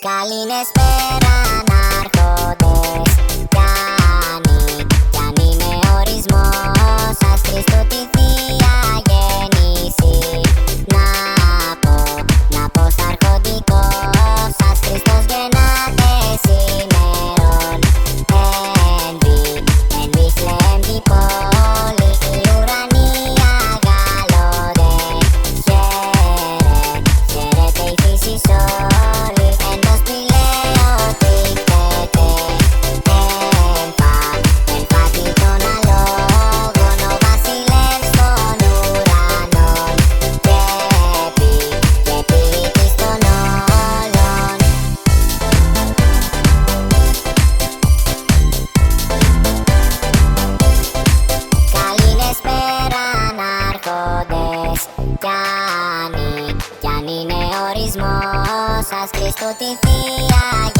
musical espera. Ορισμός Ας Χριστού τη Θεία. Γέννηση Να